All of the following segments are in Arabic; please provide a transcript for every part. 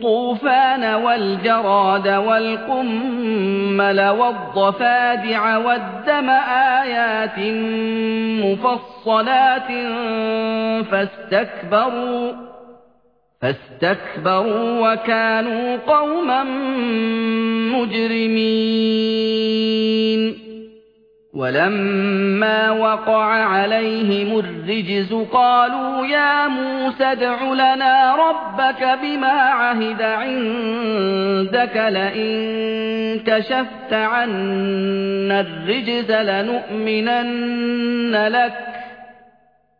الطوفان والجراد والقمل والضفادع والدم آيات مفصلات فاستكبروا فاستكبروا وكانوا قوما مجرمين. ولما وقع عليهم الرجز قالوا يا موسى ادع لنا ربك بما عهد عندك لئن كشفت عنا الرجز لنؤمنن لك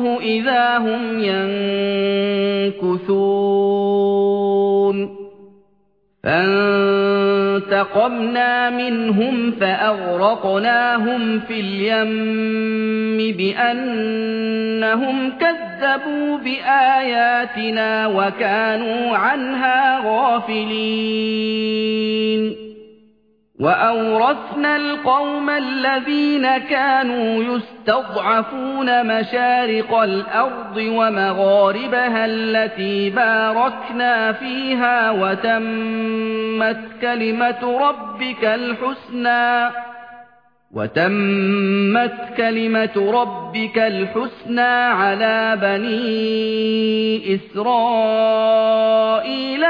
بالغوه إذا هم ينكثون فانتقمنا منهم فأغرقناهم في اليم بأنهم كذبوا بآياتنا وكانوا عنها غافلين وأورثنا القوم الذين كانوا يستضعفون مشارق الأرض ومغاربها التي باركنا فيها وتمت كلمة ربك الحسنى وتمت كلمة ربك الحسنى على بني إسرائيل